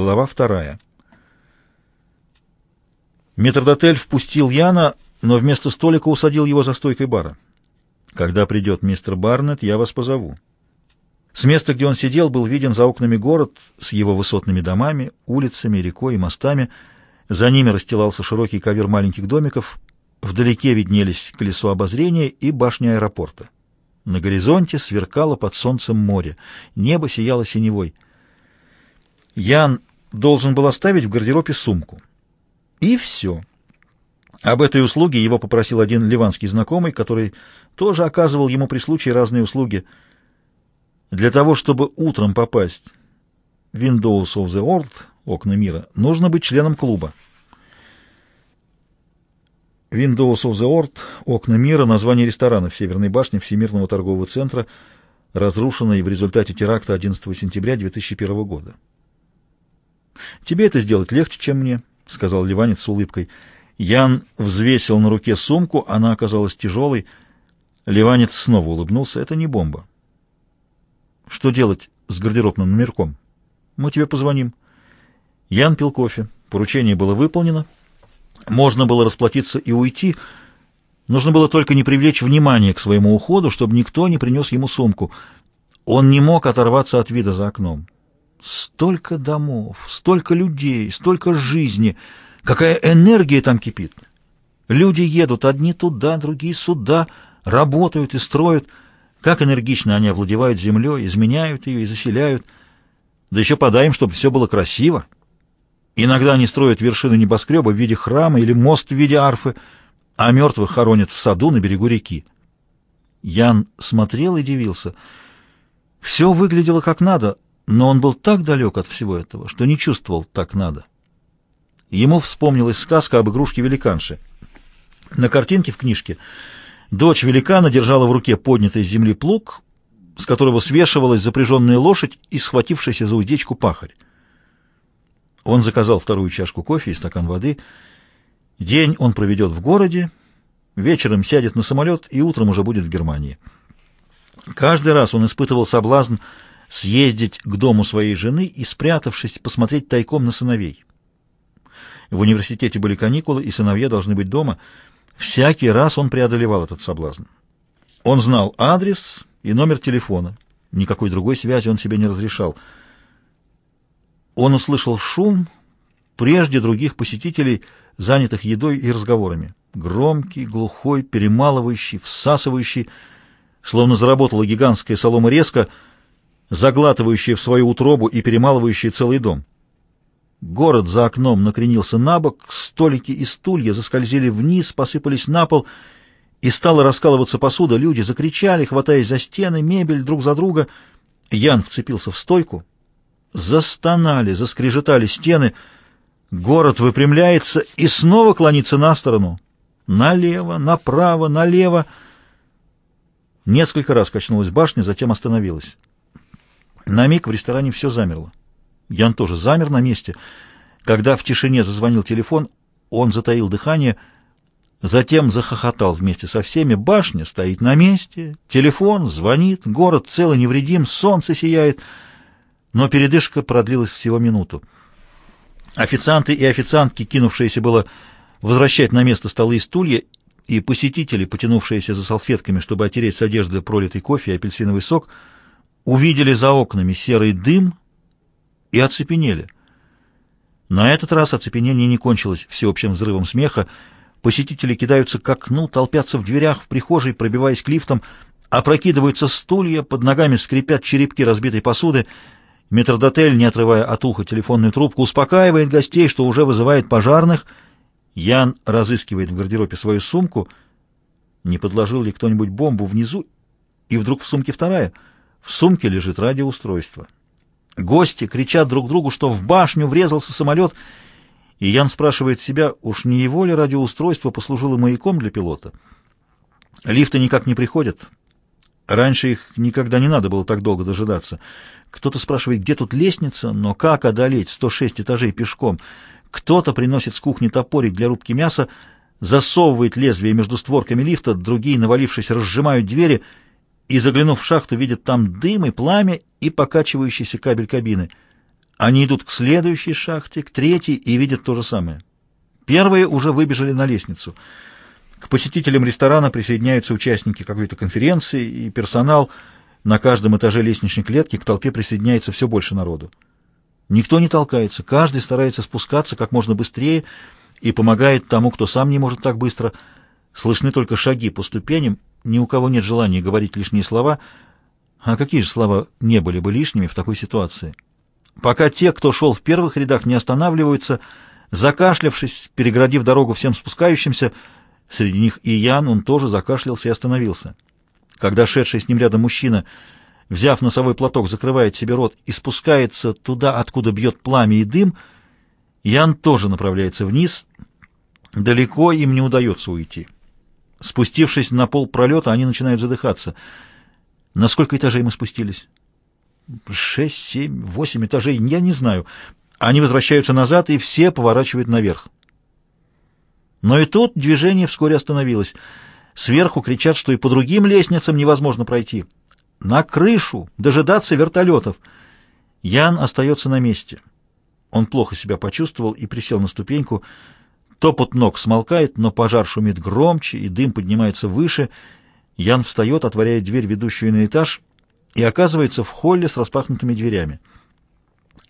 Глава вторая. Метрдотель впустил Яна, но вместо столика усадил его за стойкой бара. «Когда придет мистер Барнетт, я вас позову». С места, где он сидел, был виден за окнами город с его высотными домами, улицами, рекой и мостами. За ними расстилался широкий ковер маленьких домиков. Вдалеке виднелись колесо обозрения и башня аэропорта. На горизонте сверкало под солнцем море. Небо сияло синевой. Ян должен был оставить в гардеробе сумку. И все. Об этой услуге его попросил один ливанский знакомый, который тоже оказывал ему при случае разные услуги. Для того, чтобы утром попасть в Windows of the World, окна мира, нужно быть членом клуба. Windows of the World, окна мира, название ресторана в Северной башне Всемирного торгового центра, разрушенной в результате теракта 11 сентября 2001 года. «Тебе это сделать легче, чем мне», — сказал Ливанец с улыбкой. Ян взвесил на руке сумку, она оказалась тяжелой. Ливанец снова улыбнулся. «Это не бомба». «Что делать с гардеробным номерком?» «Мы тебе позвоним». Ян пил кофе. Поручение было выполнено. Можно было расплатиться и уйти. Нужно было только не привлечь внимание к своему уходу, чтобы никто не принес ему сумку. Он не мог оторваться от вида за окном. Столько домов, столько людей, столько жизни. Какая энергия там кипит. Люди едут одни туда, другие сюда, работают и строят. Как энергично они овладевают землей, изменяют ее и заселяют. Да еще подай им, чтобы все было красиво. Иногда они строят вершину небоскреба в виде храма или мост в виде арфы, а мертвых хоронят в саду на берегу реки. Ян смотрел и дивился. Все выглядело как надо — но он был так далек от всего этого, что не чувствовал так надо. Ему вспомнилась сказка об игрушке-великанше. На картинке в книжке дочь великана держала в руке поднятый с земли плуг, с которого свешивалась запряженная лошадь и схватившаяся за уздечку пахарь. Он заказал вторую чашку кофе и стакан воды. День он проведет в городе, вечером сядет на самолет и утром уже будет в Германии. Каждый раз он испытывал соблазн съездить к дому своей жены и, спрятавшись, посмотреть тайком на сыновей. В университете были каникулы, и сыновья должны быть дома. Всякий раз он преодолевал этот соблазн. Он знал адрес и номер телефона. Никакой другой связи он себе не разрешал. Он услышал шум прежде других посетителей, занятых едой и разговорами. Громкий, глухой, перемалывающий, всасывающий, словно заработала гигантская солома резко — заглатывающие в свою утробу и перемалывающие целый дом. Город за окном накренился на бок, столики и стулья заскользили вниз, посыпались на пол, и стала раскалываться посуда. Люди закричали, хватаясь за стены, мебель друг за друга. Ян вцепился в стойку. Застонали, заскрежетали стены. Город выпрямляется и снова клонится на сторону. Налево, направо, налево. Несколько раз качнулась башня, затем остановилась. На миг в ресторане все замерло. Ян тоже замер на месте. Когда в тишине зазвонил телефон, он затаил дыхание, затем захохотал вместе со всеми. Башня стоит на месте, телефон звонит, город цел и невредим, солнце сияет. Но передышка продлилась всего минуту. Официанты и официантки, кинувшиеся было возвращать на место столы и стулья, и посетители, потянувшиеся за салфетками, чтобы отереть с одежды пролитый кофе и апельсиновый сок — увидели за окнами серый дым и оцепенели. На этот раз оцепенение не кончилось всеобщим взрывом смеха. Посетители кидаются к окну, толпятся в дверях, в прихожей, пробиваясь к лифтам, опрокидываются стулья, под ногами скрипят черепки разбитой посуды. Метрдотель, не отрывая от уха телефонную трубку, успокаивает гостей, что уже вызывает пожарных. Ян разыскивает в гардеробе свою сумку. Не подложил ли кто-нибудь бомбу внизу? И вдруг в сумке вторая — в сумке лежит радиоустройство. Гости кричат друг другу, что в башню врезался самолет, и Ян спрашивает себя, уж не его ли радиоустройство послужило маяком для пилота. Лифты никак не приходят. Раньше их никогда не надо было так долго дожидаться. Кто-то спрашивает, где тут лестница, но как одолеть 106 этажей пешком? Кто-то приносит с кухни топорик для рубки мяса, засовывает лезвие между створками лифта, другие, навалившись, разжимают двери — и, заглянув в шахту, видит там дым и пламя и покачивающийся кабель кабины. Они идут к следующей шахте, к третьей и видят то же самое. Первые уже выбежали на лестницу. К посетителям ресторана присоединяются участники какой-то конференции и персонал. На каждом этаже лестничной клетки к толпе присоединяется все больше народу. Никто не толкается, каждый старается спускаться как можно быстрее и помогает тому, кто сам не может так быстро. Слышны только шаги по ступеням, ни у кого нет желания говорить лишние слова. А какие же слова не были бы лишними в такой ситуации? Пока те, кто шел в первых рядах, не останавливаются, закашлявшись, переградив дорогу всем спускающимся, среди них и Ян, он тоже закашлялся и остановился. Когда шедший с ним рядом мужчина взяв носовой платок, закрывает себе рот и спускается туда, откуда бьет пламя и дым, Ян тоже направляется вниз. Далеко им не удается уйти. Спустившись на пол пролета, они начинают задыхаться. На сколько этажей мы спустились? Шесть, семь, восемь этажей, я не знаю. Они возвращаются назад, и все поворачивают наверх. Но и тут движение вскоре остановилось. Сверху кричат, что и по другим лестницам невозможно пройти. На крышу! Дожидаться вертолетов! Ян остается на месте. Он плохо себя почувствовал и присел на ступеньку. Топот ног смолкает, но пожар шумит громче, и дым поднимается выше. Ян встает, отворяет дверь, ведущую на этаж, и оказывается в холле с распахнутыми дверями.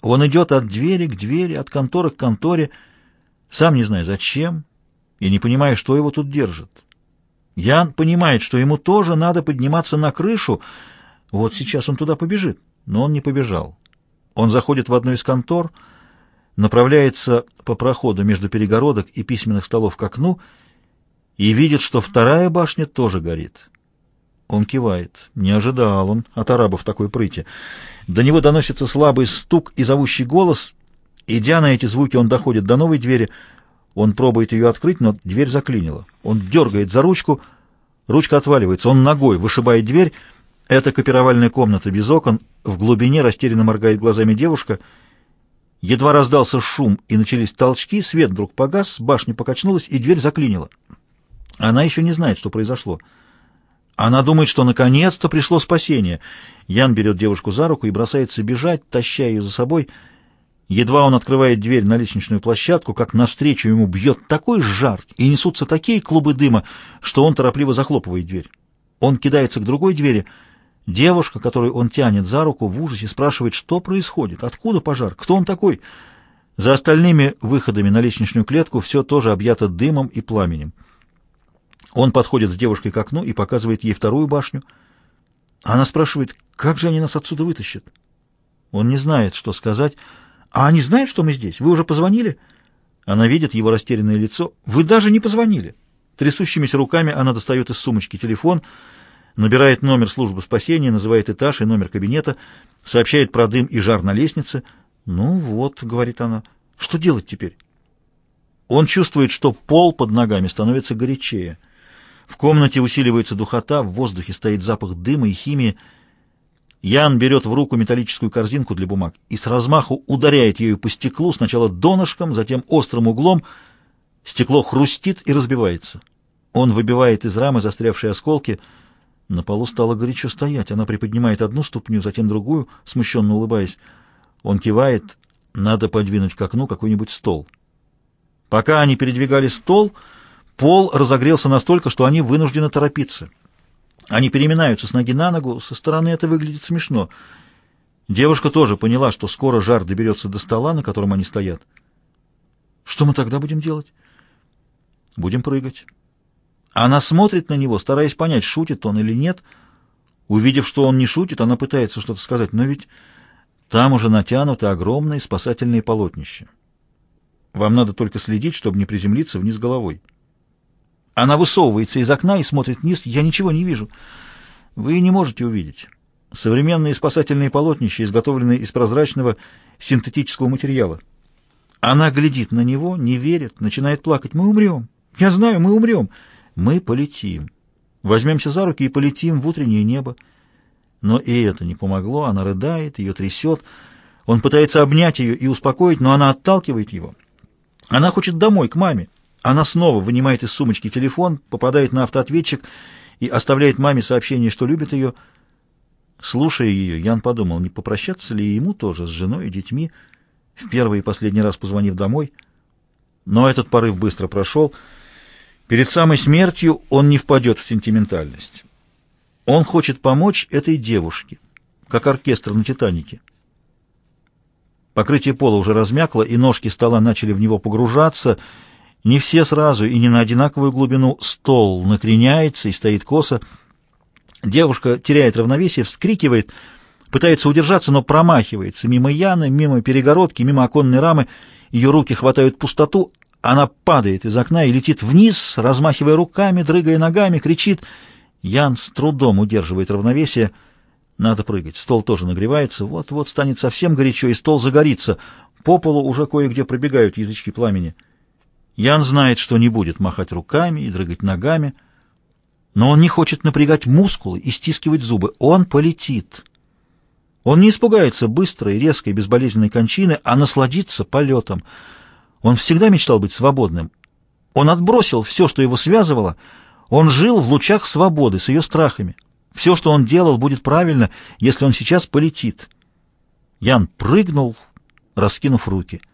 Он идет от двери к двери, от конторы к конторе, сам не зная зачем, и не понимая, что его тут держит. Ян понимает, что ему тоже надо подниматься на крышу, вот сейчас он туда побежит, но он не побежал. Он заходит в одну из контор, направляется по проходу между перегородок и письменных столов к окну и видит, что вторая башня тоже горит. Он кивает. Не ожидал он от арабов такой прыти. До него доносится слабый стук и зовущий голос. Идя на эти звуки, он доходит до новой двери. Он пробует ее открыть, но дверь заклинила. Он дергает за ручку, ручка отваливается. Он ногой вышибает дверь, это копировальная комната без окон, в глубине растерянно моргает глазами девушка. Едва раздался шум и начались толчки, свет вдруг погас, башня покачнулась и дверь заклинила. Она еще не знает, что произошло. Она думает, что наконец-то пришло спасение. Ян берет девушку за руку и бросается бежать, таща ее за собой. Едва он открывает дверь на лестничную площадку, как навстречу ему бьет такой жар и несутся такие клубы дыма, что он торопливо захлопывает дверь. Он кидается к другой двери — Девушка, которую он тянет за руку, в ужасе спрашивает, что происходит, откуда пожар, кто он такой. За остальными выходами на лестничную клетку все тоже объято дымом и пламенем. Он подходит с девушкой к окну и показывает ей вторую башню. Она спрашивает, как же они нас отсюда вытащат? Он не знает, что сказать. «А они знают, что мы здесь? Вы уже позвонили?» Она видит его растерянное лицо. «Вы даже не позвонили!» Трясущимися руками она достает из сумочки телефон — набирает номер службы спасения, называет этаж и номер кабинета, сообщает про дым и жар на лестнице. «Ну вот», — говорит она, — «что делать теперь?» Он чувствует, что пол под ногами становится горячее. В комнате усиливается духота, в воздухе стоит запах дыма и химии. Ян берет в руку металлическую корзинку для бумаг и с размаху ударяет ею по стеклу, сначала донышком, затем острым углом. Стекло хрустит и разбивается. Он выбивает из рамы застрявшие осколки — на полу стало горячо стоять. Она приподнимает одну ступню, затем другую, смущенно улыбаясь. Он кивает. Надо подвинуть к окну какой-нибудь стол. Пока они передвигали стол, пол разогрелся настолько, что они вынуждены торопиться. Они переминаются с ноги на ногу, со стороны это выглядит смешно. Девушка тоже поняла, что скоро жар доберется до стола, на котором они стоят. Что мы тогда будем делать? Будем прыгать. Она смотрит на него, стараясь понять, шутит он или нет. Увидев, что он не шутит, она пытается что-то сказать, но ведь там уже натянуты огромные спасательные полотнища. Вам надо только следить, чтобы не приземлиться вниз головой. Она высовывается из окна и смотрит вниз. Я ничего не вижу. Вы не можете увидеть. Современные спасательные полотнища изготовлены из прозрачного синтетического материала. Она глядит на него, не верит, начинает плакать. «Мы умрем! Я знаю, мы умрем!» Мы полетим. Возьмемся за руки и полетим в утреннее небо. Но и это не помогло. Она рыдает, ее трясет. Он пытается обнять ее и успокоить, но она отталкивает его. Она хочет домой, к маме. Она снова вынимает из сумочки телефон, попадает на автоответчик и оставляет маме сообщение, что любит ее. Слушая ее, Ян подумал, не попрощаться ли ему тоже с женой и детьми, в первый и последний раз позвонив домой. Но этот порыв быстро прошел. Перед самой смертью он не впадет в сентиментальность. Он хочет помочь этой девушке, как оркестр на «Титанике». Покрытие пола уже размякло, и ножки стола начали в него погружаться. Не все сразу и не на одинаковую глубину. Стол накреняется и стоит косо. Девушка теряет равновесие, вскрикивает, пытается удержаться, но промахивается. Мимо Яны, мимо перегородки, мимо оконной рамы. Ее руки хватают пустоту. Она падает из окна и летит вниз, размахивая руками, дрыгая ногами, кричит. Ян с трудом удерживает равновесие. Надо прыгать. Стол тоже нагревается. Вот-вот станет совсем горячо, и стол загорится. По полу уже кое-где пробегают язычки пламени. Ян знает, что не будет махать руками и дрыгать ногами, но он не хочет напрягать мускулы и стискивать зубы. Он полетит. Он не испугается быстрой, резкой, безболезненной кончины, а насладится полетом. Он всегда мечтал быть свободным. Он отбросил все, что его связывало. Он жил в лучах свободы с ее страхами. Все, что он делал, будет правильно, если он сейчас полетит. Ян прыгнул, раскинув руки —